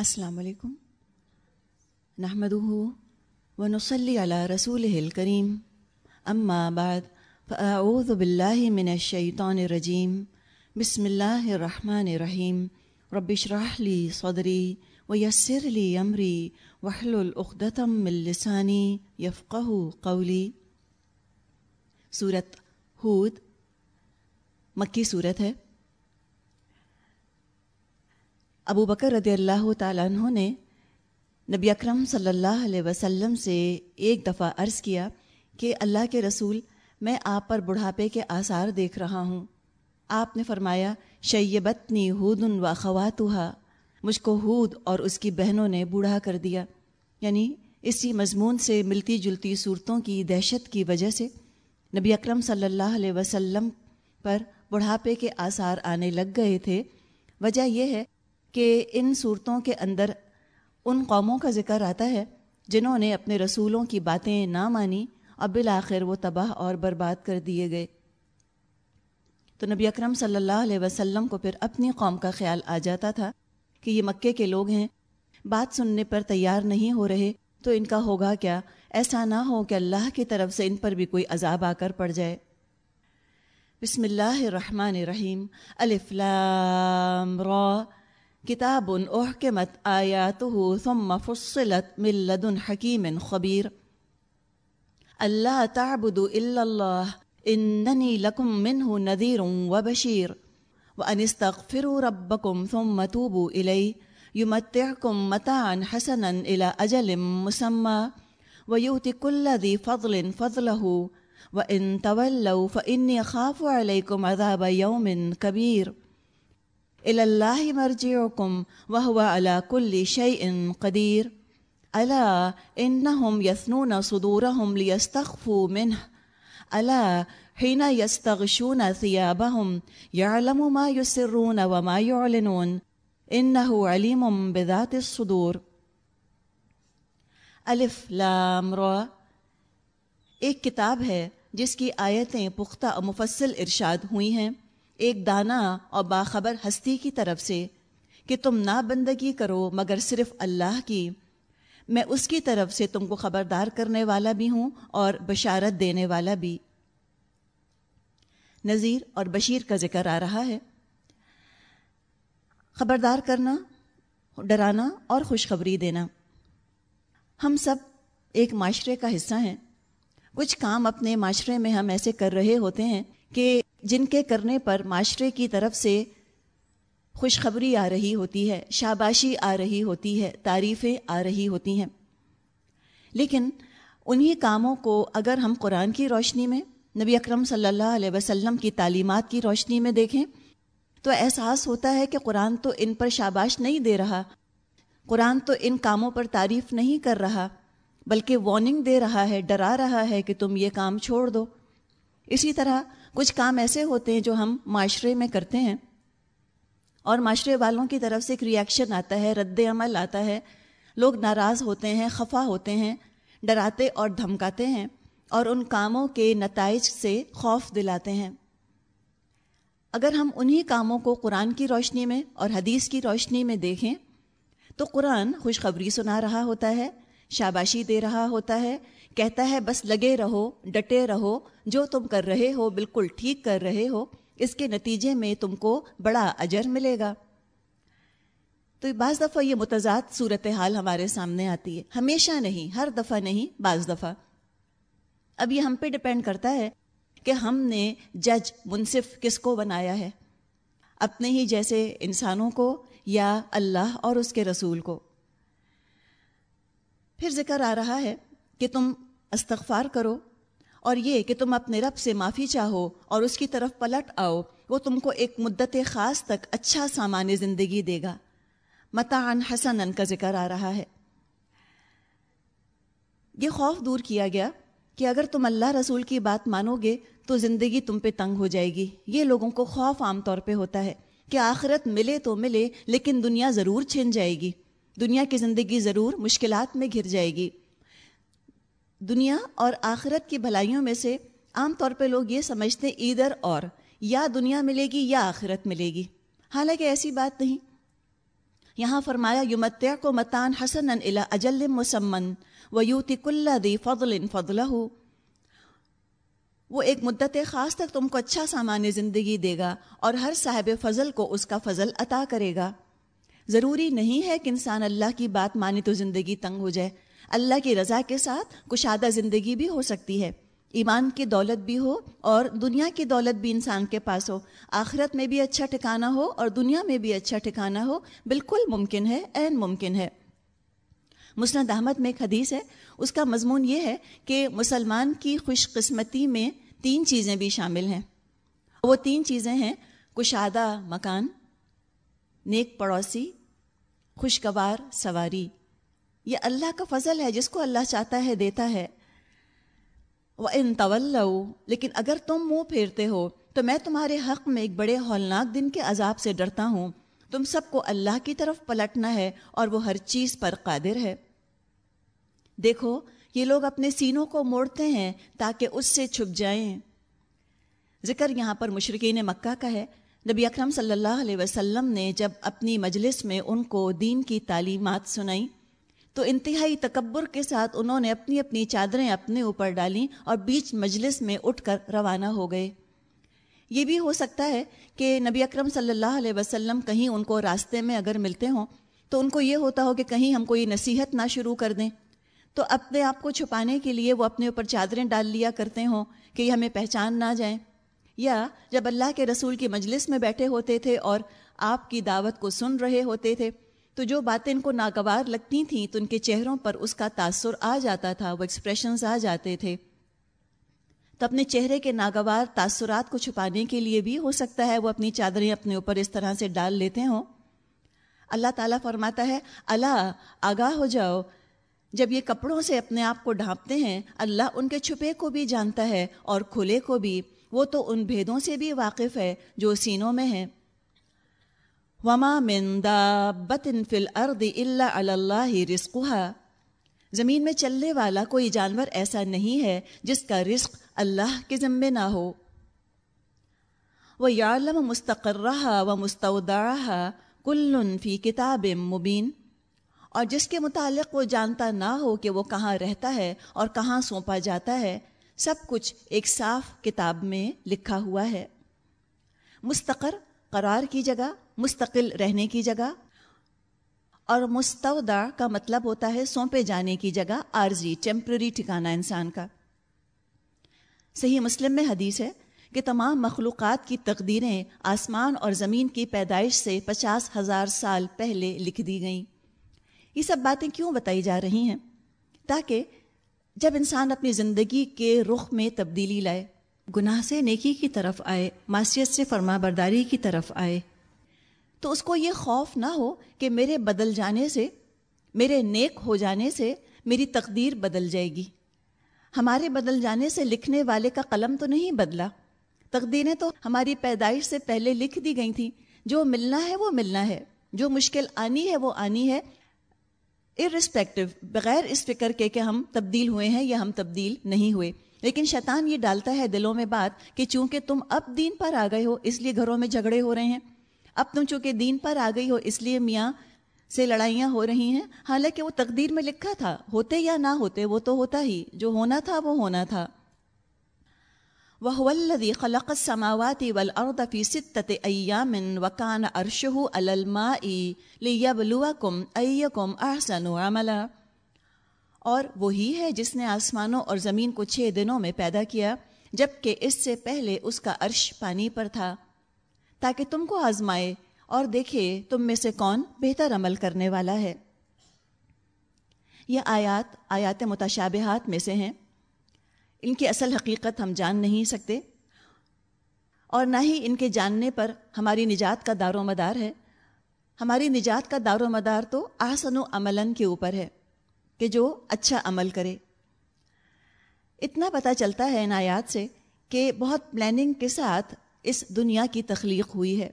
السلام علیکم۔ نحمد و نسلی علی رسول الکریم۔ اما بعد، فاعوذ باللہ من الشیطان الرجیم۔ بسم اللہ الرحمن الرحیم۔ رب اشرح لی صدری ویسر لی امری وحلل عقدتم من لسانی یفقہ قولی۔ سورت ہود، مکی صورت ہے۔ ابو بکر رضی اللہ تعالیٰ عنہ نے نبی اکرم صلی اللہ علیہ وسلم سے ایک دفعہ عرض کیا کہ اللہ کے رسول، میں آپ پر بڑھاپے کے آثار دیکھ رہا ہوں۔ آپ نے فرمایا، شیبتنی ہود و خواتوہا مجھ کو ہود اور اس کی بہنوں نے بوڑھا کر دیا۔ یعنی اسی مضمون سے ملتی جلتی صورتوں کی دہشت کی وجہ سے نبی اکرم صلی اللہ علیہ وسلم پر بڑھاپے کے آثار آنے لگ گئے تھے۔ وجہ یہ ہے کہ ان صورتوں کے اندر ان قوموں کا ذکر آتا ہے جنہوں نے اپنے رسولوں کی باتیں نہ مانی اور بالآخر وہ تباہ اور برباد کر دیے گئے۔ تو نبی اکرم صلی اللہ علیہ وسلم کو پھر اپنی قوم کا خیال آ جاتا تھا کہ یہ مکے کے لوگ ہیں۔ بات سننے پر تیار نہیں ہو رہے تو ان کا ہوگا کیا؟ ایسا نہ ہو کہ اللہ کی طرف سے ان پر بھی کوئی عذاب آ کر پڑ جائے۔ بسم اللہ الرحمن الرحیم، الف لام را۔ کتاب احکمت آیاته ثم فصلت من لدن حکیم خبیر اللہ تعبد الا اللہ اننی لکم منہ نذیر وبشیر وان استغفروا ربکم ثم توبوا الی یمتعکم متاعا حسنا الى اجل مسمى. ویؤتی کل ذی فضل فضلہ وان تولوا فانی خاف علیکم عذاب یوم کبیر اللہ مرجعکم وهو على كل شيء قدير الا انهم يثنون صدورهم ليستخفوا منه الا حين يستغشون ثيابهم يعلم ما يسرون وما يعلنون انه عليم بذات الصدور الف لام را ایک کتاب ہے جس کی آیتیں پختہ مفصل ارشاد ہوئی ہیں ایک دانا اور باخبر ہستی کی طرف سے کہ تم نہ بندگی کرو مگر صرف اللہ کی۔ میں اس کی طرف سے تم کو خبردار کرنے والا بھی ہوں اور بشارت دینے والا بھی۔ نذیر اور بشیر کا ذکر آ رہا ہے۔ خبردار کرنا، ڈرانا اور خوشخبری دینا۔ ہم سب ایک معاشرے کا حصہ ہیں۔ کچھ کام اپنے معاشرے میں ہم ایسے کر رہے ہوتے ہیں کہ جن کے کرنے پر معاشرے کی طرف سے خوشخبری آ رہی ہوتی ہے، شاباشی آ رہی ہوتی ہے، تعریفیں آ رہی ہوتی ہیں۔ لیکن انہی کاموں کو اگر ہم قرآن کی روشنی میں، نبی اکرم صلی اللہ علیہ وسلم کی تعلیمات کی روشنی میں دیکھیں، تو احساس ہوتا ہے کہ قرآن تو ان پر شاباش نہیں دے رہا۔ قرآن تو ان کاموں پر تعریف نہیں کر رہا، بلکہ وارننگ دے رہا ہے، ڈرا رہا ہے کہ تم یہ کام چھوڑ دو۔ اسی طرح کچھ کام ایسے ہوتے ہیں جو ہم معاشرے میں کرتے ہیں اور معاشرے والوں کی طرف سے ایک ریئیکشن آتا ہے، رد عمل آتا ہے۔ لوگ ناراض ہوتے ہیں، خفا ہوتے ہیں، ڈراتے اور دھمکاتے ہیں اور ان کاموں کے نتائج سے خوف دلاتے ہیں۔ اگر ہم انہی کاموں کو قرآن کی روشنی میں اور حدیث کی روشنی میں دیکھیں تو قرآن خوشخبری سنا رہا ہوتا ہے، شاباشی دے رہا ہوتا ہے کہتا ہے، بس لگے رہو، ڈٹے رہو، جو تم کر رہے ہو بالکل ٹھیک کر رہے ہو، اس کے نتیجے میں تم کو بڑا اجر ملے گا. تو بعض دفعہ یہ متضاد صورت حال ہمارے سامنے آتی ہے۔ ہمیشہ نہیں، ہر دفعہ نہیں، بعض دفعہ۔ اب یہ ہم پہ ڈپینڈ کرتا ہے کہ ہم نے جج، منصف کس کو بنایا ہے؟ اپنے ہی جیسے انسانوں کو یا اللہ اور اس کے رسول کو؟ پھر ذکر آ رہا ہے کہ تم استغفار کرو اور یہ کہ تم اپنے رب سے معافی چاہو اور اس کی طرف پلٹ آؤ، وہ تم کو ایک مدت خاص تک اچھا سامان زندگی دے گا۔ متعن حسن کا ذکر آ رہا ہے۔ یہ خوف دور کیا گیا کہ اگر تم اللہ رسول کی بات مانو گے تو زندگی تم پہ تنگ ہو جائے گی۔ یہ لوگوں کو خوف عام طور پہ ہوتا ہے کہ آخرت ملے تو ملے، لیکن دنیا ضرور چھن جائے گی۔ دنیا کی زندگی ضرور مشکلات میں گر جائے گی۔ دنیا اور آخرت کی بھلائیوں میں سے عام طور پہ لوگ یہ سمجھتے ہیں ادھر اور، یا دنیا ملے گی یا آخرت ملے گی۔ حالانکہ ایسی بات نہیں۔ یہاں فرمایا یمتع کو متان حسن الا اجل مسمن و یوتی کل دی فضل فضلہ۔ وہ ایک مدت خاص تک تم کو اچھا سامان زندگی دے گا اور ہر صاحب فضل کو اس کا فضل عطا کرے گا۔ ضروری نہیں ہے کہ انسان اللہ کی بات مانے تو زندگی تنگ ہو جائے۔ اللہ کی رضا کے ساتھ کشادہ زندگی بھی ہو سکتی ہے۔ ایمان کی دولت بھی ہو اور دنیا کی دولت بھی انسان کے پاس ہو۔ آخرت میں بھی اچھا ٹھکانہ ہو اور دنیا میں بھی اچھا ٹھکانہ ہو بالکل ممکن ہے، عین ممکن ہے۔ مسند احمد میں ایک حدیث ہے۔ اس کا مضمون یہ ہے کہ مسلمان کی خوش قسمتی میں تین چیزیں بھی شامل ہیں۔ وہ تین چیزیں ہیں، کشادہ مکان، نیک پڑوسی، خوشگوار سواری۔ یہ اللہ کا فضل ہے، جس کو اللہ چاہتا ہے، دیتا ہے۔ وہ ان طول لیکن اگر تم منہ پھیرتے ہو، تو میں تمہارے حق میں ایک بڑے ہولناک دن کے عذاب سے ڈرتا ہوں۔ تم سب کو اللہ کی طرف پلٹنا ہے اور وہ ہر چیز پر قادر ہے۔ دیکھو، یہ لوگ اپنے سینوں کو موڑتے ہیں تاکہ اس سے چھپ جائیں۔ ذکر یہاں پر مشرقین مکہ کا ہے۔ نبی اکرم صلی اللہ علیہ وسلم نے جب اپنی مجلس میں ان کو دین کی تعلیمات سنائیں تو انتہائی تکبر کے ساتھ انہوں نے اپنی اپنی چادریں اپنے اوپر ڈالیں اور بیچ مجلس میں اٹھ کر روانہ ہو گئے۔ یہ بھی ہو سکتا ہے کہ نبی اکرم صلی اللہ علیہ وسلم کہیں ان کو راستے میں اگر ملتے ہوں تو ان کو یہ ہوتا ہو کہ کہیں ہم کوئی نصیحت نہ شروع کر دیں۔ تو اپنے آپ کو چھپانے کے لیے وہ اپنے اوپر چادریں ڈال لیا کرتے ہوں کہ یہ ہمیں پہچان نہ جائیں۔ یا جب اللہ کے رسول کی مجلس میں بیٹھے ہوتے تھے اور آپ کی دعوت کو سن رہے ہوتے تھے تو جو باتیں ان کو ناگوار لگتی تھیں تو ان کے چہروں پر اس کا تاثر آ جاتا تھا، وہ ایکسپریشنز آ جاتے تھے۔ تو اپنے چہرے کے ناگوار تاثرات کو چھپانے کے لیے بھی ہو سکتا ہے وہ اپنی چادریں اپنے اوپر اس طرح سے ڈال لیتے ہوں۔ اللہ تعالیٰ فرماتا ہے، اللہ، آگاہ ہو جاؤ۔ جب یہ کپڑوں سے اپنے آپ کو ڈھانپتے ہیں، اللہ ان کے چھپے کو بھی جانتا ہے اور کھلے کو بھی۔ وہ تو ان بھیدوں سے بھی واقف ہے جو سینوں میں ہیں۔ وما من دابت فی الارض الا علی اللہ رزقها۔ زمین میں چلنے والا کوئی جانور ایسا نہیں ہے جس کا رزق اللہ کے ذمے نہ ہو۔ وہ یعلم مستقرہ و مستودعہ کل فی کتاب مبین اور جس کے متعلق وہ جانتا نہ ہو کہ وہ کہاں رہتا ہے اور کہاں سونپا جاتا ہے، سب کچھ ایک صاف کتاب میں لکھا ہوا ہے۔ مستقر قرار کی جگہ، مستقل رہنے کی جگہ، اور مستودع کا مطلب ہوتا ہے سونپے جانے کی جگہ، عارضی ٹیمپرری ٹھکانا انسان کا۔ صحیح مسلم میں حدیث ہے کہ تمام مخلوقات کی تقدیریں آسمان اور زمین کی پیدائش سے پچاس ہزار سال پہلے لکھ دی گئیں۔ یہ سب باتیں کیوں بتائی جا رہی ہیں؟ تاکہ جب انسان اپنی زندگی کے رخ میں تبدیلی لائے۔ گناہ سے نیکی کی طرف آئے معاشیت سے فرما برداری کی طرف آئے۔ تو اس کو یہ خوف نہ ہو کہ میرے بدل جانے سے، میرے نیک ہو جانے سے میری تقدیر بدل جائے گی۔ ہمارے بدل جانے سے لکھنے والے کا قلم تو نہیں بدلا۔ تقدیریں تو ہماری پیدائش سے پہلے لکھ دی گئی تھیں۔ جو ملنا ہے وہ ملنا ہے، جو مشکل آنی ہے وہ آنی ہے۔ ارسپیکٹو بغیر اس فکر کے کہ ہم تبدیل ہوئے ہیں یا ہم تبدیل نہیں ہوئے۔ لیکن شیطان یہ ڈالتا ہے دلوں میں بات کہ چونکہ تم اب دین پر آ گئے ہو، اس لیے گھروں میں جھگڑے ہو رہے ہیں۔ اب تم چونکہ دین پر آ گئی ہو، اس لیے میاں سے لڑائیاں ہو رہی ہیں۔ حالانکہ وہ تقدیر میں لکھا تھا، ہوتے یا نہ ہوتے، وہ تو ہوتا ہی، جو ہونا تھا وہ ہونا تھا۔ وہ الذي خلق السماوات والارض في سته ايام وكان عرشه على الماء ليبلوكم ايكم احسن عملا۔ اور وہی ہے جس نے آسمانوں اور زمین کو چھ دنوں میں پیدا کیا، جبکہ اس سے پہلے اس کا عرش پانی پر تھا۔ تاکہ تم کو آزمائے اور دیکھے تم میں سے کون بہتر عمل کرنے والا ہے۔ یہ آیات آیات متشابہات میں سے ہیں۔ ان کی اصل حقیقت ہم جان نہیں سکتے۔ اور نہ ہی ان کے جاننے پر ہماری نجات کا دار و مدار ہے۔ ہماری نجات کا دار و مدار تو آسن و عملاً کے اوپر ہے۔ کہ جو اچھا عمل کرے۔ اتنا پتہ چلتا ہے ان آیات سے کہ بہت پلاننگ کے ساتھ اس دنیا کی تخلیق ہوئی ہے۔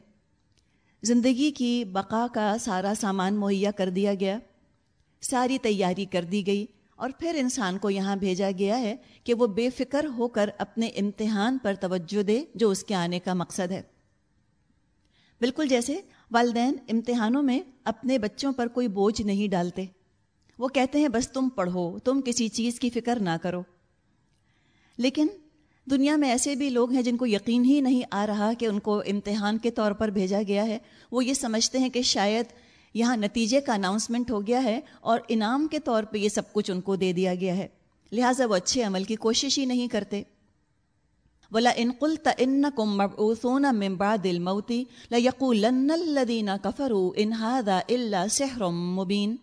زندگی کی بقا کا سارا سامان مہیا کر دیا گیا۔ ساری تیاری کر دی گئی اور پھر انسان کو یہاں بھیجا گیا ہے کہ وہ بے فکر ہو کر اپنے امتحان پر توجہ دے، جو اس کے آنے کا مقصد ہے۔ بالکل جیسے والدین امتحانوں میں اپنے بچوں پر کوئی بوجھ نہیں ڈالتے۔ وہ کہتے ہیں، بس تم پڑھو، تم کسی چیز کی فکر نہ کرو. لیکن دنیا میں ایسے بھی لوگ ہیں جن کو یقین ہی نہیں آ رہا کہ ان کو امتحان کے طور پر بھیجا گیا ہے۔ وہ یہ سمجھتے ہیں کہ شاید یہاں نتیجے کا اناؤنسمنٹ ہو گیا ہے اور انعام کے طور پہ یہ سب کچھ ان کو دے دیا گیا ہے۔ لہٰذا وہ اچھے عمل کی کوشش ہی نہیں کرتے۔ بولا ان قلت ان کم مبعوثون من بعد الموت لیقولن الذین کفروا ان هذا الا سحر مبین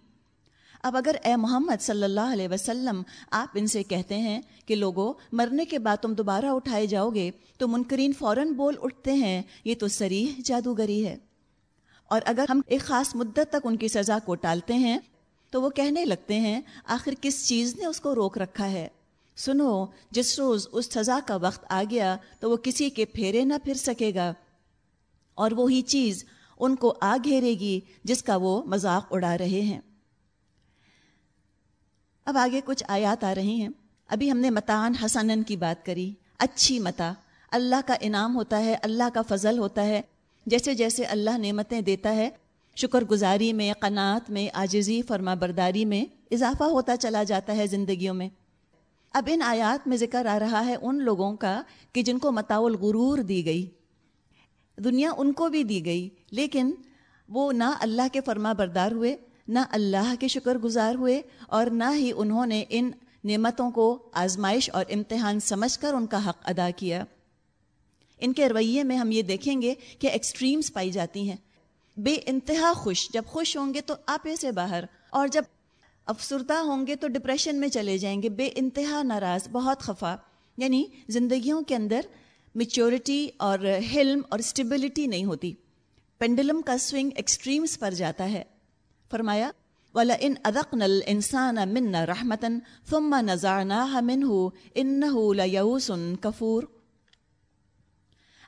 اب اگر اے محمد صلی اللہ علیہ وسلم آپ ان سے کہتے ہیں کہ لوگوں مرنے کے بعد تم دوبارہ اٹھائے جاؤ گے تو منکرین فوراً بول اٹھتے ہیں، یہ تو سریح جادوگری ہے۔ اور اگر ہم ایک خاص مدت تک ان کی سزا کو ٹالتے ہیں تو وہ کہنے لگتے ہیں، آخر کس چیز نے اس کو روک رکھا ہے؟ سنو، جس روز اس سزا کا وقت آ گیا تو وہ کسی کے پھیرے نہ پھر سکے گا۔ اور وہی چیز ان کو آ گھیرے گی جس کا وہ مذاق اڑا رہے ہیں۔ اب آگے کچھ آیات آ رہی ہیں۔ ابھی ہم نے متان حسنن کی بات کری، اچھی متا۔ اللہ کا انعام ہوتا ہے، اللہ کا فضل ہوتا ہے۔ جیسے جیسے اللہ نعمتیں دیتا ہے شکر گزاری میں، قناعت میں آجزی فرما برداری میں اضافہ ہوتا چلا جاتا ہے زندگیوں میں۔ اب ان آیات میں ذکر آ رہا ہے ان لوگوں کا کہ جن کو متاع الغرور دی گئی۔ دنیا ان کو بھی دی گئی، لیکن وہ نہ اللہ کے فرما بردار ہوئے نہ اللہ کے شکر گزار ہوئے اور نہ ہی انہوں نے ان نعمتوں کو آزمائش اور امتحان سمجھ کر ان کا حق ادا کیا۔ ان کے رویے میں ہم یہ دیکھیں گے کہ ایکسٹریمز پائی جاتی ہیں۔ بے انتہا خوش، جب خوش ہوں گے تو آپے سے باہر، اور جب افسردہ ہوں گے تو ڈپریشن میں چلے جائیں گے۔ بے انتہا ناراض، بہت خفا۔ یعنی زندگیوں کے اندر میچورٹی اور حلم اور اسٹیبلٹی نہیں ہوتی۔ پینڈلم کا سوئنگ ایکسٹریمز پر جاتا ہے۔ فرمایا ولا ان ادق نل انسان من رحمتن فما نذارنا من ہو ان لوسن کفور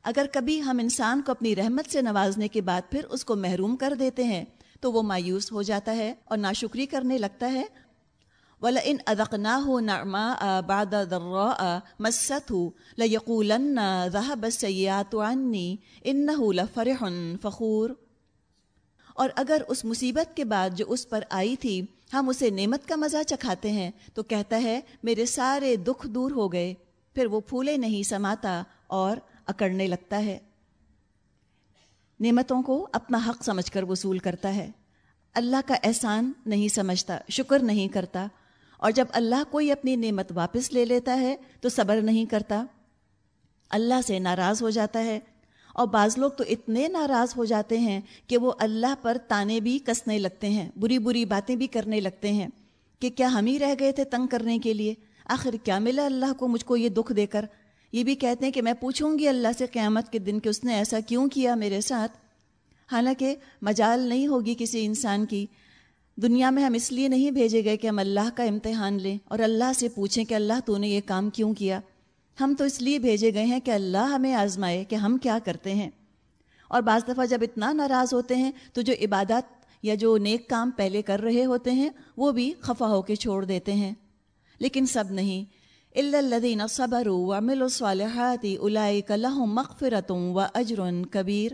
اگر کبھی ہم انسان کو اپنی رحمت سے نوازنے کے بعد پھر اس کو محروم کر دیتے ہیں، تو وہ مایوس ہو جاتا ہے اور ناشکری کرنے لگتا ہے۔ ولا ان ادق نہ ہو نہ باد مست ہو لقول بس عنی ان فرح فخور۔ اور اگر اس مصیبت کے بعد جو اس پر آئی تھی ہم اسے نعمت کا مزہ چکھاتے ہیں، تو کہتا ہے، میرے سارے دکھ دور ہو گئے، پھر وہ پھولے نہیں سماتا اور اکڑنے لگتا ہے۔ نعمتوں کو اپنا حق سمجھ کر وصول کرتا ہے۔ اللہ کا احسان نہیں سمجھتا، شکر نہیں کرتا۔ اور جب اللہ کوئی اپنی نعمت واپس لے لیتا ہے، تو صبر نہیں کرتا۔ اللہ سے ناراض ہو جاتا ہے اور بعض لوگ تو اتنے ناراض ہو جاتے ہیں کہ وہ اللہ پر تانے بھی کسنے لگتے ہیں، بری بری باتیں بھی کرنے لگتے ہیں کہ کیا ہم ہی رہ گئے تھے تنگ کرنے کے لیے؟ آخر کیا ملا اللہ کو مجھ کو یہ دکھ دے کر؟ یہ بھی کہتے ہیں کہ میں پوچھوں گی اللہ سے قیامت کے دن کہ اس نے ایسا کیوں کیا میرے ساتھ؟ حالانکہ مجال نہیں ہوگی کسی انسان کی۔ دنیا میں ہم اس لیے نہیں بھیجے گئے کہ ہم اللہ کا امتحان لیں اور اللہ سے پوچھیں کہ اللہ تو نے یہ کام کیوں کیا؟ ہم تو اس لیے بھیجے گئے ہیں کہ اللہ ہمیں آزمائے کہ ہم کیا کرتے ہیں۔ اور بعض دفعہ جب اتنا ناراض ہوتے ہیں تو جو عبادت یا جو نیک کام پہلے کر رہے ہوتے ہیں، وہ بھی خفا ہو کے چھوڑ دیتے ہیں۔ لیکن سب نہیں۔ الدین صبر و مل و صالحاتی الہ مغفرتوں و اجر کبیر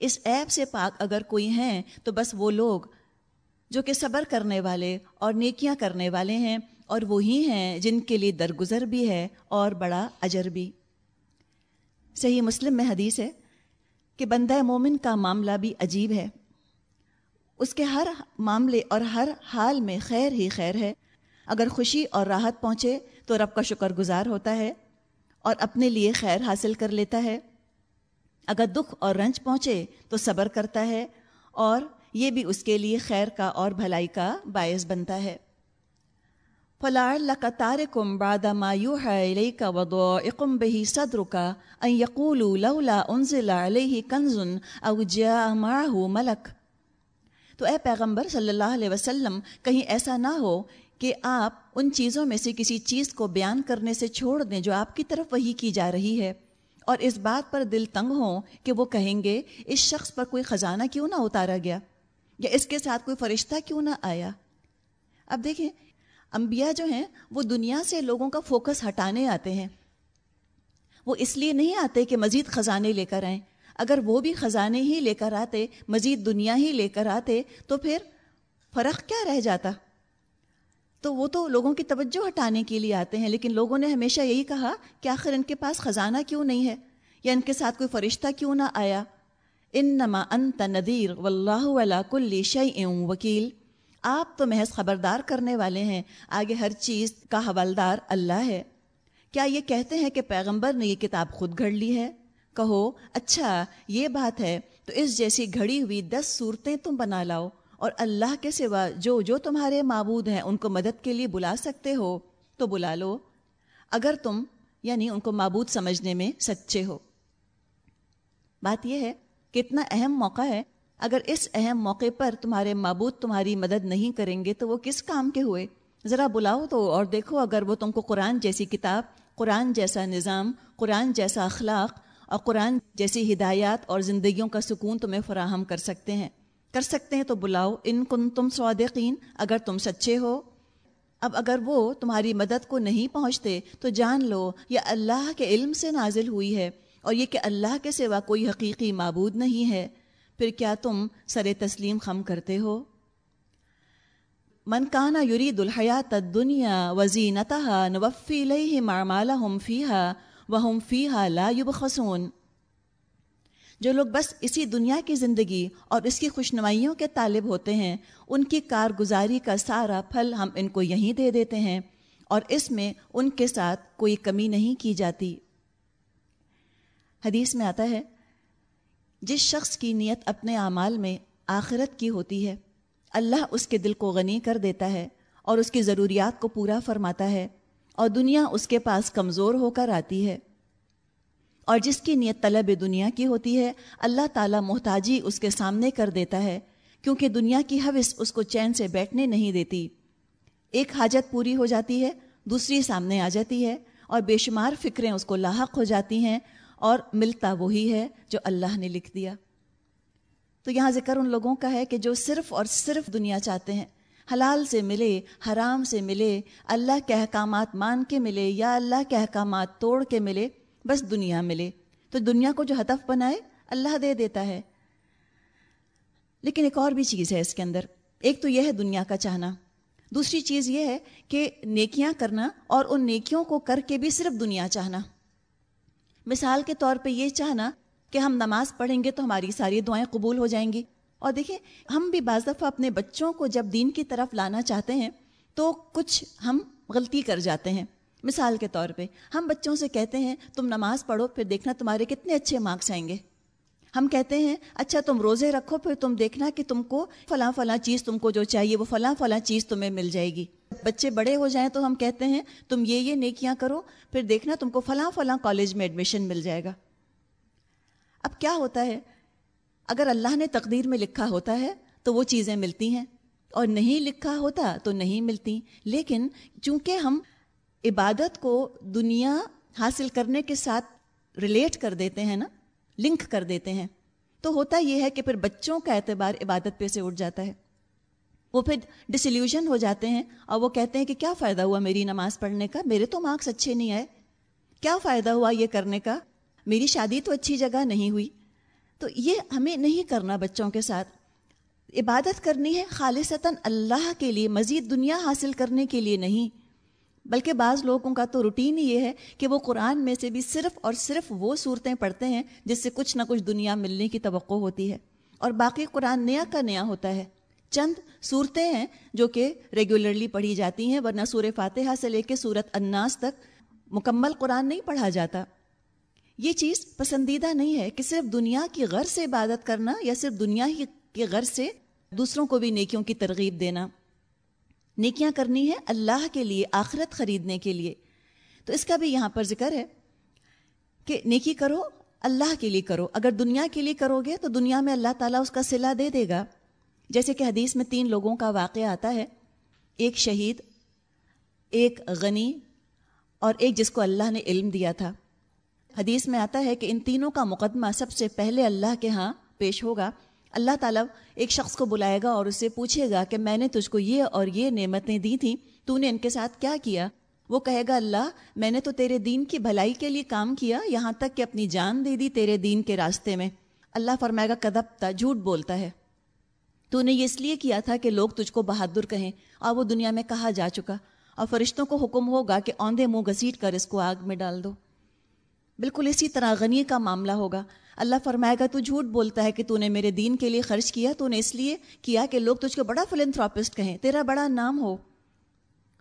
اس ایپ سے پاک اگر کوئی ہیں، تو بس وہ لوگ جو کہ صبر کرنے والے اور نیکیاں کرنے والے ہیں۔ اور وہی ہیں جن کے لیے درگزر بھی ہے اور بڑا اجر بھی۔ صحیح مسلم میں حدیث ہے کہ بندہ مومن کا معاملہ بھی عجیب ہے۔ اس کے ہر معاملے اور ہر حال میں خیر ہی خیر ہے۔ اگر خوشی اور راحت پہنچے تو رب کا شکر گزار ہوتا ہے اور اپنے لیے خیر حاصل کر لیتا ہے۔ اگر دکھ اور رنج پہنچے تو صبر کرتا ہے اور یہ بھی اس کے لیے خیر کا اور بھلائی کا باعث بنتا ہے۔ فلاح لقطار کم باد مایو ہے کا ودو اقم بہی صدر کا یقول لولا انزلا علیہ کنزن او جا ملک تو اے پیغمبر صلی اللہ علیہ وسلم، کہیں ایسا نہ ہو کہ آپ ان چیزوں میں سے کسی چیز کو بیان کرنے سے چھوڑ دیں جو آپ کی طرف وہی کی جا رہی ہے۔ اور اس بات پر دل تنگ ہوں کہ وہ کہیں گے، اس شخص پر کوئی خزانہ کیوں نہ اتارا گیا؟ یا اس کے ساتھ کوئی فرشتہ کیوں نہ آیا؟ اب دیکھیں انبیاء جو ہیں وہ دنیا سے لوگوں کا فوکس ہٹانے آتے ہیں۔ وہ اس لیے نہیں آتے کہ مزید خزانے لے کر آئیں۔ اگر وہ بھی خزانے ہی لے کر آتے، مزید دنیا ہی لے کر آتے، تو پھر فرق کیا رہ جاتا؟ تو وہ تو لوگوں کی توجہ ہٹانے کے لیے آتے ہیں، لیکن لوگوں نے ہمیشہ یہی کہا کہ آخر ان کے پاس خزانہ کیوں نہیں ہے؟ یا ان کے ساتھ کوئی فرشتہ کیوں نہ آیا؟ ان نما انت ندیر و اللہ کل شعی وکیل۔ آپ تو محض خبردار کرنے والے ہیں، آگے ہر چیز کا حوالدار اللہ ہے۔ کیا یہ کہتے ہیں کہ پیغمبر نے یہ کتاب خود گھڑ لی ہے؟ کہو اچھا یہ بات ہے، تو اس جیسی گھڑی ہوئی دس صورتیں تم بنا لاؤ، اور اللہ کے سوا جو جو تمہارے معبود ہیں، ان کو مدد کے لیے بلا سکتے ہو، تو بلا لو۔ اگر تم یعنی ان کو معبود سمجھنے میں سچے ہو۔ بات یہ ہے کہ اتنا اہم موقع ہے اگر اس اہم موقع پر تمہارے معبود تمہاری مدد نہیں کریں گے تو وہ کس کام کے ہوئے؟ ذرا بلاؤ تو اور دیکھو اگر وہ تم کو قرآن جیسی کتاب، قرآن جیسا نظام، قرآن جیسا اخلاق اور قرآن جیسی ہدایات اور زندگیوں کا سکون تمہیں فراہم کر سکتے ہیں۔ کر سکتے ہیں تو بلاؤ، ان کن تم سوادقین اگر تم سچے ہو۔ اب اگر وہ تمہاری مدد کو نہیں پہنچتے تو جان لو، یہ اللہ کے علم سے نازل ہوئی ہے اور یہ کہ اللہ کے سوا کوئی حقیقی معبود نہیں ہے۔ پھر کیا تم سر تسلیم خم کرتے ہو؟ من کانا یرید الحیات دنیا وزینتہا نوفی لئی مارمالہم فیہا وہم فیہا لا یبخسون۔ جو لوگ بس اسی دنیا کی زندگی اور اس کی خوشنمائیوں کے طالب ہوتے ہیں، ان کی کارگزاری کا سارا پھل ہم ان کو یہیں دے دیتے ہیں اور اس میں ان کے ساتھ کوئی کمی نہیں کی جاتی۔ حدیث میں آتا ہے جس شخص کی نیت اپنے اعمال میں آخرت کی ہوتی ہے، اللہ اس کے دل کو غنی کر دیتا ہے اور اس کی ضروریات کو پورا فرماتا ہے اور دنیا اس کے پاس کمزور ہو کر آتی ہے۔ اور جس کی نیت طلب دنیا کی ہوتی ہے، اللہ تعالیٰ محتاجی اس کے سامنے کر دیتا ہے، کیونکہ دنیا کی حوث اس کو چین سے بیٹھنے نہیں دیتی۔ ایک حاجت پوری ہو جاتی ہے، دوسری سامنے آ جاتی ہے اور بے شمار فکریں اس کو لاحق ہو جاتی ہیں۔ اور ملتا وہی ہے جو اللہ نے لکھ دیا۔ تو یہاں ذکر ان لوگوں کا ہے کہ جو صرف اور صرف دنیا چاہتے ہیں، حلال سے ملے، حرام سے ملے، اللہ کے احکامات مان کے ملے یا اللہ کے احکامات توڑ کے ملے، بس دنیا ملے۔ تو دنیا کو جو ہدف بنائے، اللہ دے دیتا ہے۔ لیکن ایک اور بھی چیز ہے اس کے اندر۔ ایک تو یہ ہے دنیا کا چاہنا۔ دوسری چیز یہ ہے کہ نیکیاں کرنا اور ان نیکیوں کو کر کے بھی صرف دنیا چاہنا۔ مثال کے طور پہ یہ چاہنا کہ ہم نماز پڑھیں گے تو ہماری ساری دعائیں قبول ہو جائیں گی۔ اور دیکھیں، ہم بھی بعض دفعہ اپنے بچوں کو جب دین کی طرف لانا چاہتے ہیں تو کچھ ہم غلطی کر جاتے ہیں۔ مثال کے طور پہ، ہم بچوں سے کہتے ہیں، تم نماز پڑھو پھر دیکھنا تمہارے کتنے اچھے مارکس آئیں گے۔ ہم کہتے ہیں اچھا تم روزے رکھو پھر تم دیکھنا کہ تم کو فلاں فلاں چیز تم کو جو چاہیے وہ فلاں فلاں چیز تمہیں مل جائے گی۔ بچے بڑے ہو جائیں تو ہم کہتے ہیں، تم یہ یہ نیکیاں کرو، پھر دیکھنا تم کو فلاں فلاں کالج میں ایڈمیشن مل جائے گا۔ اب کیا ہوتا ہے؟ اگر اللہ نے تقدیر میں لکھا ہوتا ہے تو وہ چیزیں ملتی ہیں، اور نہیں لکھا ہوتا تو نہیں ملتی۔ لیکن چونکہ ہم عبادت کو دنیا حاصل کرنے کے ساتھ ریلیٹ کر دیتے ہیں نا لنک کر دیتے ہیں، تو ہوتا یہ ہے کہ پھر بچوں کا اعتبار عبادت پہ سے اٹھ جاتا ہے۔ وہ پھر ڈسلیوژن ہو جاتے ہیں اور وہ کہتے ہیں کہ کیا فائدہ ہوا میری نماز پڑھنے کا؟ میرے تو مارکس اچھے نہیں آئے۔ کیا فائدہ ہوا یہ کرنے کا؟ میری شادی تو اچھی جگہ نہیں ہوئی۔ تو یہ ہمیں نہیں کرنا بچوں کے ساتھ۔ عبادت کرنی ہے خالصتاً اللہ کے لیے، مزید دنیا حاصل کرنے کے لیے نہیں۔ بلکہ بعض لوگوں کا تو روٹین یہ ہے کہ وہ قرآن میں سے بھی صرف اور صرف وہ صورتیں پڑھتے ہیں جس سے کچھ نہ کچھ دنیا ملنے کی توقع ہوتی ہے۔ اور باقی قرآن نیا کا نیا ہوتا ہے۔ چند صورتیں ہیں جو کہ ریگولرلی پڑھی جاتی ہیں، ورنہ سور فاتحہ سے لے کے صورت اناس تک مکمل قرآن نہیں پڑھا جاتا۔ یہ چیز پسندیدہ نہیں ہے کہ صرف دنیا کی غرض سے عبادت کرنا یا صرف دنیا ہی کی غرض سے دوسروں کو بھی نیکیوں کی ترغیب دینا۔ نیکیاں کرنی ہے اللہ کے لیے، آخرت خریدنے کے لیے۔ تو اس کا بھی یہاں پر ذکر ہے کہ نیکی کرو، اللہ کے لیے کرو۔ اگر دنیا کے لیے کرو گے تو دنیا میں اللہ تعالیٰ اس کا صلہ دے دے گا۔ جیسے کہ حدیث میں تین لوگوں کا واقعہ آتا ہے، ایک شہید، ایک غنی اور ایک جس کو اللہ نے علم دیا تھا۔ حدیث میں آتا ہے کہ ان تینوں کا مقدمہ سب سے پہلے اللہ کے ہاں پیش ہوگا۔ اللہ تعالیٰ ایک شخص کو بلائے گا اور اسے پوچھے گا کہ میں نے تجھ کو یہ اور یہ نعمتیں دی تھیں، تو نے ان کے ساتھ کیا کیا؟ وہ کہے گا، اللہ، میں نے تو تیرے دین کی بھلائی کے لیے کام کیا، یہاں تک کہ اپنی جان دے دی تیرے دین کے راستے میں۔ اللہ فرمائے گا کدبتا جھوٹ بولتا ہے۔ تو نے یہ اس لیے کیا تھا کہ لوگ تجھ کو بہادر کہیں اور وہ دنیا میں کہا جا چکا اور فرشتوں کو حکم ہوگا کہ اوندے منہ گھسیٹ کر اس کو آگ میں ڈال دو۔ بالکل اسی طرح غنی کا معاملہ ہوگا۔ اللہ فرمائے گا، تو جھوٹ بولتا ہے کہ تو نے میرے دین کے لیے خرچ کیا، تو نے اس لیے کیا کہ لوگ تجھ کو بڑا فلنتھراپسٹ کہیں، تیرا بڑا نام ہو،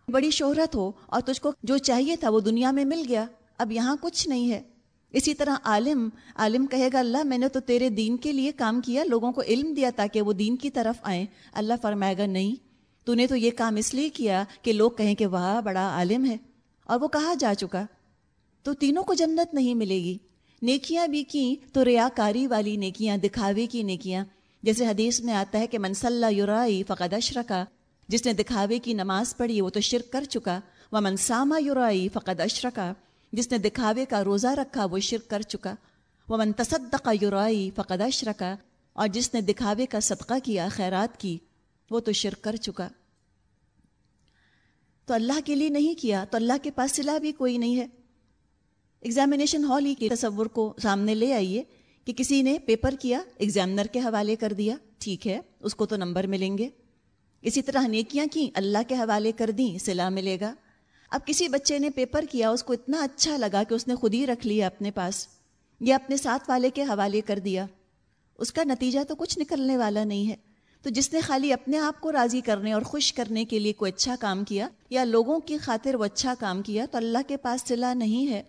بڑی شہرت ہو اور تجھ کو جو چاہیے تھا وہ دنیا میں مل گیا۔ اب یہاں کچھ نہیں ہے۔ اسی طرح عالم عالم کہے گا، اللہ، میں نے تو تیرے دین کے لیے کام کیا، لوگوں کو علم دیا تاکہ وہ دین کی طرف آئیں۔ اللہ فرمائے گا، نہیں، تو نے تو یہ کام اس لیے کیا کہ لوگ کہیں کہ، واہ، بڑا عالم ہے۔ اور وہ کہا جا چکا، تو تینوں کو جنت نہیں ملے گی۔ نیکیاں بھی کی تو ریا کاری والی نیکیاں، دکھاوے کی نیکیاں۔ جیسے حدیث میں آتا ہے کہ منصلہ یورائی فقد اشرکا۔ جس نے دکھاوے کی نماز پڑھی، وہ تو شرک کر چکا۔ وہ منسامہ یورائی فقد اشرکا۔ جس نے دکھاوے کا روزہ رکھا وہ شرک کر چکا۔ وہ من تصدق یورائی فقد اشرکا اور جس نے دکھاوے کا صدقہ کیا، خیرات کی، وہ تو شرک کر چکا۔ تو اللہ کے لیے نہیں کیا، تو اللہ کے پاس صلاح بھی کوئی نہیں ہے۔ ایگزامینیشن ہال ہی کے تصور کو سامنے لے آئیے کہ کسی نے پیپر کیا ایگزامنر کے حوالے کر دیا۔ ٹھیک ہے، اس کو تو نمبر ملیں گے۔ اسی طرح نیکیاں کی اللہ کے حوالے کر دیں صلاح ملے گا۔ اب کسی بچے نے پیپر کیا، اس کو اتنا اچھا لگا کہ اس نے خود ہی رکھ لیا اپنے پاس، یا اپنے ساتھ والے کے حوالے کر دیا۔ اس کا نتیجہ تو کچھ نکلنے والا نہیں ہے۔ تو جس نے خالی اپنے آپ کو راضی کرنے اور خوش کرنے کے لیے کوئی اچھا کام کیا، یا لوگوں کی خاطر وہ اچھا کام کیا، تو اللہ کے پاس صلاح نہیں ہے۔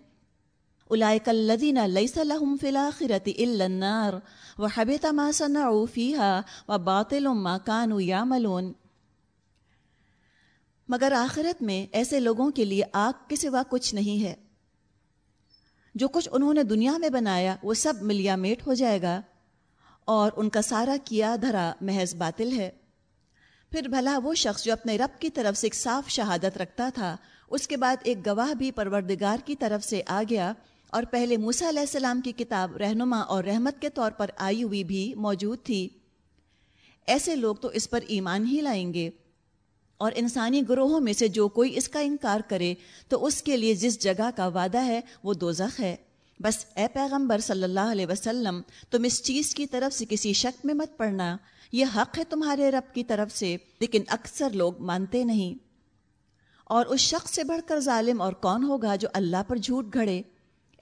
اولائک الذین لیس لهم فی الاخرة الا النار وحبط ما صنعوا فیها وباطل ما كانوا يعملون مگر آخرت میں ایسے لوگوں کے لیے آگ کے سوا کچھ نہیں ہے۔ جو کچھ انہوں نے دنیا میں بنایا، وہ سب ملیا میٹ ہو جائے گا اور ان کا سارا کیا دھرا محض باطل ہے۔ پھر بھلا وہ شخص جو اپنے رب کی طرف سے ایک صاف شہادت رکھتا تھا، اس کے بعد ایک گواہ بھی پروردگار کی طرف سے آ گیا اور پہلے موسیٰ علیہ السلام کی کتاب رہنما اور رحمت کے طور پر آئی ہوئی بھی موجود تھی۔ ایسے لوگ تو اس پر ایمان ہی لائیں گے۔ اور انسانی گروہوں میں سے جو کوئی اس کا انکار کرے، تو اس کے لیے جس جگہ کا وعدہ ہے، وہ دوزخ ہے۔ بس اے پیغمبر صلی اللہ علیہ وسلم، تم اس چیز کی طرف سے کسی شک میں مت پڑنا۔ یہ حق ہے تمہارے رب کی طرف سے، لیکن اکثر لوگ مانتے نہیں۔ اور اس شخص سے بڑھ کر ظالم اور کون ہوگا جو اللہ پر جھوٹ گھڑے؟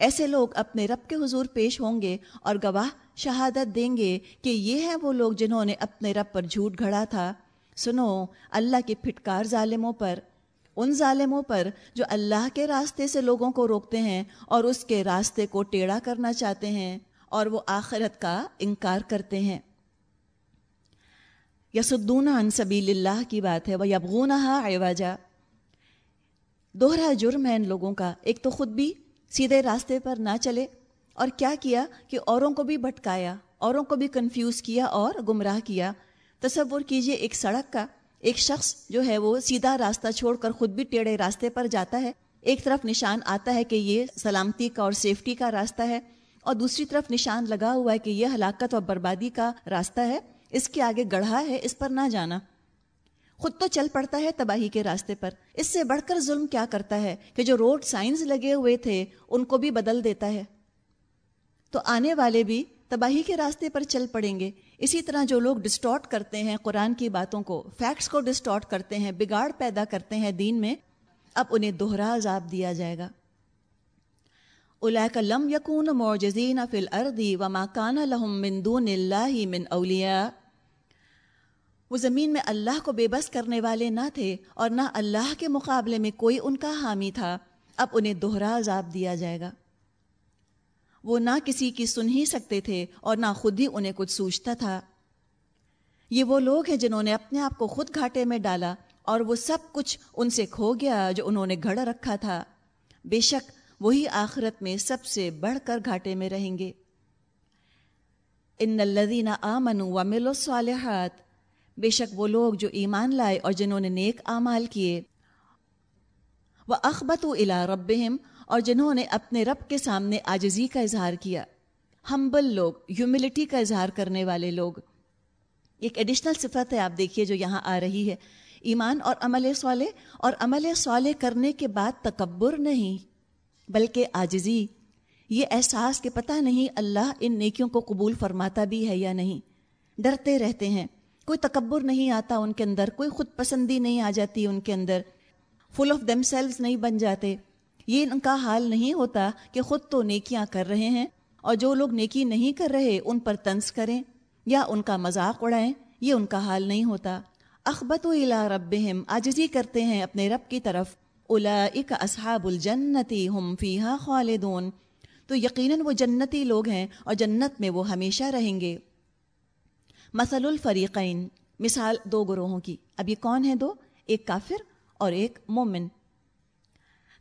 ایسے لوگ اپنے رب کے حضور پیش ہوں گے اور گواہ شہادت دیں گے کہ یہ ہیں وہ لوگ جنہوں نے اپنے رب پر جھوٹ گھڑا تھا۔ سنو، اللہ کے پھٹکار ظالموں پر، ان ظالموں پر جو اللہ کے راستے سے لوگوں کو روکتے ہیں اور اس کے راستے کو ٹیڑھا کرنا چاہتے ہیں اور وہ آخرت کا انکار کرتے ہیں۔ یسدون ان سبیل اللہ کی بات ہے وہ یبغون ایواجا دوہرا جرم ہے ان لوگوں کا، ایک تو خود بھی سیدھے راستے پر نہ چلے، اور کیا کیا کہ اوروں کو بھی بھٹکایا، اوروں کو بھی کنفیوز کیا اور گمراہ کیا۔ تصور کیجیے ایک سڑک کا، ایک شخص جو ہے وہ سیدھا راستہ چھوڑ کر خود بھی ٹیڑھے راستے پر جاتا ہے۔ ایک طرف نشان آتا ہے کہ یہ سلامتی کا اور سیفٹی کا راستہ ہے اور دوسری طرف نشان لگا ہوا ہے کہ یہ ہلاکت اور بربادی کا راستہ ہے۔ اس کے آگے گڑھا ہے، اس پر نہ جانا۔ خود تو چل پڑتا ہے تباہی کے راستے پر۔ اس سے بڑھ کر ظلم کیا کرتا ہے کہ جو روڈ سائنس لگے ہوئے تھے، ان کو بھی بدل دیتا ہے۔ تو آنے والے بھی تباہی کے راستے پر چل پڑیں گے۔ اسی طرح جو لوگ ڈسٹارٹ کرتے ہیں قرآن کی باتوں کو فیکٹس کو ڈسٹارٹ کرتے ہیں، بگاڑ پیدا کرتے ہیں دین میں، اب انہیں دوہرا عذاب دیا جائے گا۔ لم یقون معجزین فی الارض وما کان لهم من دون اللہ من اولیاء۔ وہ زمین میں اللہ کو بے بس کرنے والے نہ تھے اور نہ اللہ کے مقابلے میں کوئی ان کا حامی تھا۔ اب انہیں دوہرا عذاب دیا جائے گا۔ وہ نہ کسی کی سن ہی سکتے تھے اور نہ خود ہی انہیں کچھ سوچتا تھا۔ یہ وہ لوگ ہیں جنہوں نے اپنے آپ کو خود گھاٹے میں ڈالا اور وہ سب کچھ ان سے کھو گیا جو انہوں نے گھڑ رکھا تھا۔ بے شک وہی آخرت میں سب سے بڑھ کر گھاٹے میں رہیں گے۔ ان الذین آمنوا وعملوا الصالحات۔ بے شک وہ لوگ جو ایمان لائے اور جنہوں نے نیک اعمال کیے۔ وہ اخبت الا ربہم اور جنہوں نے اپنے رب کے سامنے آجزی کا اظہار کیا۔ ہمبل لوگ ہیوملٹی کا اظہار کرنے والے لوگ۔ ایک ایڈیشنل صفت ہے، آپ دیکھیے جو یہاں آ رہی ہے۔ ایمان اور عمل صالح، اور عمل صالح کرنے کے بعد تکبر نہیں، بلکہ آجزی یہ احساس کہ پتہ نہیں اللہ ان نیکیوں کو قبول فرماتا بھی ہے یا نہیں۔ ڈرتے رہتے ہیں۔ کوئی تکبر نہیں آتا ان کے اندر، کوئی خود پسندی نہیں آ جاتی ان کے اندر۔ فل آف دم سیلز نہیں بن جاتے۔ یہ ان کا حال نہیں ہوتا کہ خود تو نیکیاں کر رہے ہیں اور جو لوگ نیکی نہیں کر رہے ان پر تنس کریں یا ان کا مذاق اڑائیں، یہ ان کا حال نہیں ہوتا۔ اخبت و الا رب آجزی کرتے ہیں اپنے رب کی طرف۔ الا اک اصحاب الجنتی ہم فیحا خالدون۔ تو یقیناً وہ جنتی لوگ ہیں اور جنت میں وہ ہمیشہ رہیں گے۔ مثل الفریقین، مثال دو گروہوں کی۔ اب یہ کون ہیں دو؟ ایک کافر اور ایک مومن۔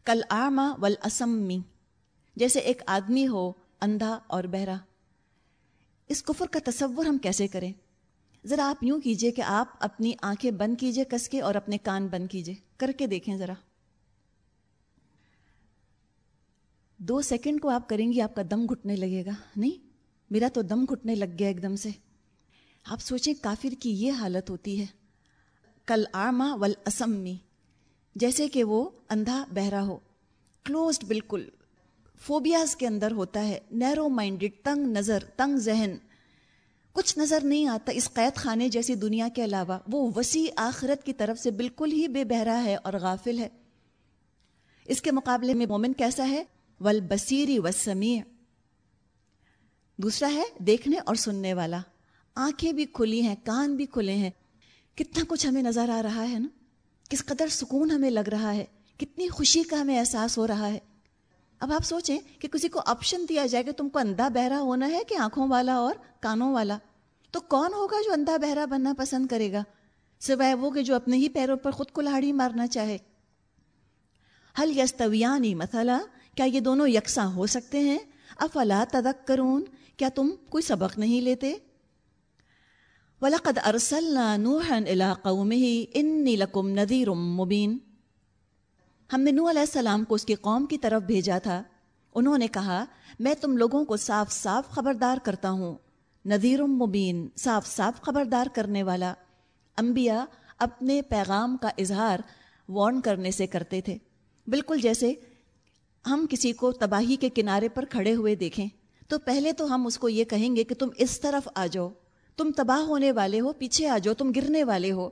کل آما ولاسمی جیسے ایک آدمی ہو اندھا اور بہرا۔ اس کفر کا تصور ہم کیسے کریں؟ ذرا آپ یوں کیجیے کہ آپ اپنی آنکھیں بند کیجیے کس کے اور اپنے کان بند کیجیے۔ کر کے دیکھیں ذرا۔ دو سیکنڈ کو آپ کریں گی، آپ کا دم گھٹنے لگے گا۔ نہیں، میرا تو دم گھٹنے لگ گیا ایک دم سے۔ آپ سوچیں کافر کی یہ حالت ہوتی ہے۔ کل آما ول اسمی جیسے کہ وہ اندھا بہرا ہو۔ کلوزڈ بالکل۔ فوبیاز کے اندر ہوتا ہے۔ نیرو مائنڈڈ تنگ نظر، تنگ ذہن۔ کچھ نظر نہیں آتا اس قید خانے جیسی دنیا کے علاوہ۔ وہ وسیع آخرت کی طرف سے بالکل ہی بے بہرا ہے اور غافل ہے۔ اس کے مقابلے میں مومن کیسا ہے؟ ول بصیری و سمیع دوسرا ہے دیکھنے اور سننے والا۔ آنکھیں بھی کھلی ہیں، کان بھی کھلے ہیں۔ کتنا کچھ ہمیں نظر آ رہا ہے نا؟ کس قدر سکون ہمیں لگ رہا ہے، کتنی خوشی کا ہمیں احساس ہو رہا ہے۔ اب آپ سوچیں کہ کسی کو آپشن دیا جائے کہ تم کو اندھا بہرا ہونا ہے کہ آنکھوں والا اور کانوں والا، تو کون ہوگا جو اندھا بہرا بننا پسند کرے گا؟ سوائے وہ کہ جو اپنے ہی پیروں پر خود کو لاڑی مارنا چاہے۔ حل یستویانی مثلا؟ کیا یہ دونوں یکساں ہو سکتے ہیں؟ افلا تدک کرون کیا تم کوئی سبق نہیں لیتے؟ ولاقد ارسل نوحن علاقوں میں ہی ان لکم ندیر مبین ہم نے نو علیہ السلام کو اس کی قوم کی طرف بھیجا تھا۔ انہوں نے کہا، میں تم لوگوں کو صاف صاف خبردار کرتا ہوں۔ نذیر مبین، صاف صاف خبردار کرنے والا۔ انبیاء اپنے پیغام کا اظہار وارن کرنے سے کرتے تھے۔ بالکل جیسے ہم کسی کو تباہی کے کنارے پر کھڑے ہوئے دیکھیں۔ تو پہلے تو ہم اس کو یہ کہیں گے کہ تم اس طرف آ جاؤ۔ تم تباہ ہونے والے ہو، پیچھے آ جاؤ، تم گرنے والے ہو۔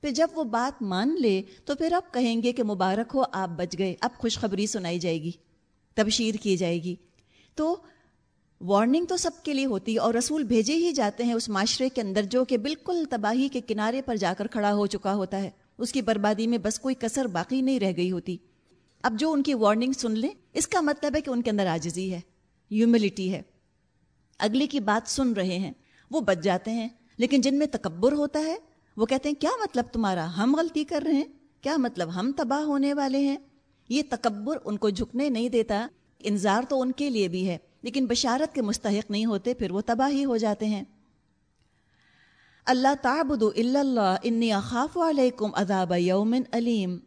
پھر جب وہ بات مان لے، تو پھر اب کہیں گے کہ مبارک ہو، آپ بچ گئے، اب خوشخبری سنائی جائے گی، تبشیر کی جائے گی۔ تو وارننگ تو سب کے لیے ہوتی ہے اور رسول بھیجے ہی جاتے ہیں اس معاشرے کے اندر جو کہ بالکل تباہی کے کنارے پر جا کر کھڑا ہو چکا ہوتا ہے۔ اس کی بربادی میں بس کوئی کسر باقی نہیں رہ گئی ہوتی۔ اب جو ان کی وارننگ سن لیں، اس کا مطلب ہے کہ ان کے اندر آجزی ہے ہیوملٹی ہے۔ اگلے کی بات سن رہے ہیں۔ وہ بچ جاتے ہیں۔ لیکن جن میں تکبر ہوتا ہے، وہ کہتے ہیں، کیا مطلب تمہارا؟ ہم غلطی کر رہے ہیں؟ کیا مطلب ہم تباہ ہونے والے ہیں؟ یہ تکبر ان کو جھکنے نہیں دیتا۔ انظار تو ان کے لیے بھی ہے، لیکن بشارت کے مستحق نہیں ہوتے، پھر وہ تباہ ہی ہو جاتے ہیں۔ اللہ تعبد اللہ، انی اخاف علیکم عذاب یوم علیم۔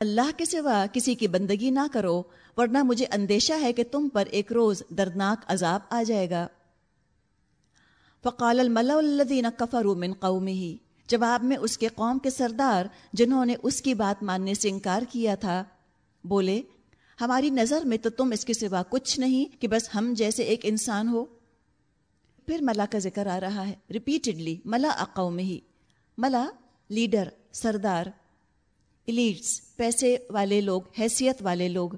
اللہ کے سوا کسی کی بندگی نہ کرو۔ ورنہ مجھے اندیشہ ہے کہ تم پر ایک روز دردناک عذاب آ جائے گا۔ فقال الملا الدین من قومی ہی جواب میں اس کے قوم کے سردار جنہوں نے اس کی بات ماننے سے انکار کیا تھا۔ بولے، ہماری نظر میں تو تم اس کے سوا کچھ نہیں کہ بس ہم جیسے ایک انسان ہو۔ پھر ملا کا ذکر آ رہا ہے۔ ریپیٹڈلی ملا اقوم ہی ملا لیڈر سردار۔ ایلیٹس پیسے والے لوگ، حیثیت والے لوگ۔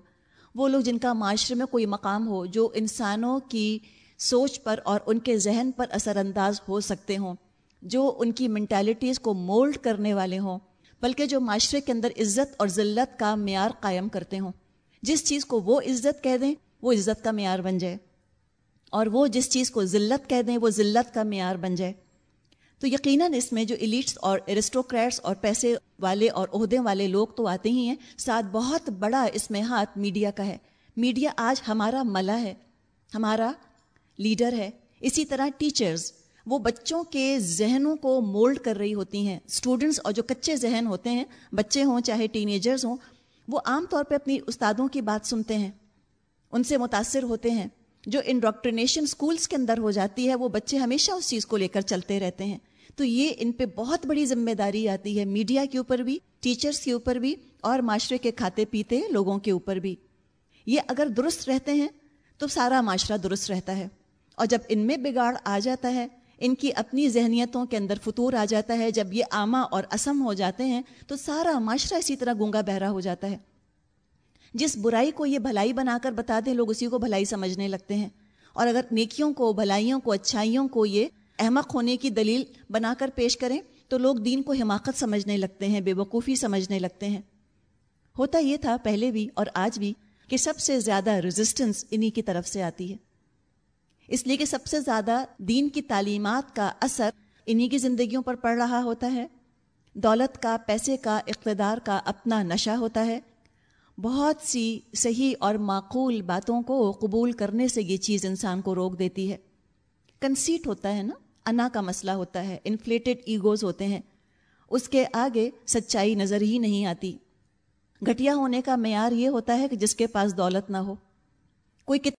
وہ لوگ جن کا معاشرے میں کوئی مقام ہو جو انسانوں کی سوچ پر اور ان کے ذہن پر اثر انداز ہو سکتے ہوں، جو ان کی منٹیلٹیز کو مولڈ کرنے والے ہوں، بلکہ جو معاشرے کے اندر عزت اور ذلت کا معیار قائم کرتے ہوں۔ جس چیز کو وہ عزت کہہ دیں، وہ عزت کا معیار بن جائے۔ اور وہ جس چیز کو ذلت کہہ دیں، وہ ذلت کا معیار بن جائے۔ تو یقیناً اس میں جو ایلیٹس اور ایرسٹوکریٹس اور پیسے والے اور عہدے والے لوگ تو آتے ہی ہیں، ساتھ بہت بڑا اس میں ہاتھ میڈیا کا ہے۔ میڈیا آج ہمارا ملا ہے، ہمارا لیڈر ہے۔ اسی طرح ٹیچرز، وہ بچوں کے ذہنوں کو مولڈ کر رہی ہوتی ہیں۔ اسٹوڈنٹس اور جو کچے ذہن ہوتے ہیں، بچے ہوں چاہے ٹین ایجرز ہوں، وہ عام طور پہ اپنی استادوں کی بات سنتے ہیں۔ ان سے متاثر ہوتے ہیں۔ جو انڈاکٹرینیشن اسکولس کے اندر ہو جاتی ہے، وہ بچے ہمیشہ اس چیز کو لے کر چلتے رہتے ہیں۔ تو یہ ان پہ بہت بڑی ذمہ داری آتی ہے، میڈیا کے اوپر بھی ٹیچرس کے اوپر بھی، اور معاشرے کے کھاتے پیتے لوگوں کے اوپر بھی۔ یہ اگر درست رہتے ہیں، تو سارا معاشرہ درست رہتا ہے۔ اور جب ان میں بگاڑ آ جاتا ہے، ان کی اپنی ذہنیتوں کے اندر فطور آ جاتا ہے، جب یہ آما اور اسم ہو جاتے ہیں، تو سارا معاشرہ اسی طرح گونگا بہرا ہو جاتا ہے۔ جس برائی کو یہ بھلائی بنا کر بتا دیں لوگ اسی کو بھلائی سمجھنے لگتے ہیں۔ اور اگر نیکیوں کو، بھلائیوں کو، اچھائیوں کو یہ احمق ہونے کی دلیل بنا کر پیش کریں تو لوگ دین کو حماقت سمجھنے لگتے ہیں بے وقوفی سمجھنے لگتے ہیں۔ ہوتا یہ تھا پہلے بھی اور آج بھی کہ سب سے زیادہ ریزسٹنس انہی کی طرف سے آتی ہے۔ اس لیے کہ سب سے زیادہ دین کی تعلیمات کا اثر انہی کی زندگیوں پر پڑ رہا ہوتا ہے۔ دولت کا، پیسے کا، اقتدار کا اپنا نشہ ہوتا ہے۔ بہت سی صحیح اور معقول باتوں کو قبول کرنے سے یہ چیز انسان کو روک دیتی ہے۔ کنسیٹ ہوتا ہے نا۔ انا کا مسئلہ ہوتا ہے انفلیٹڈ ایگوز ہوتے ہیں۔ اس کے آگے سچائی نظر ہی نہیں آتی۔ گھٹیا ہونے کا معیار یہ ہوتا ہے کہ جس کے پاس دولت نہ ہو۔ کوئی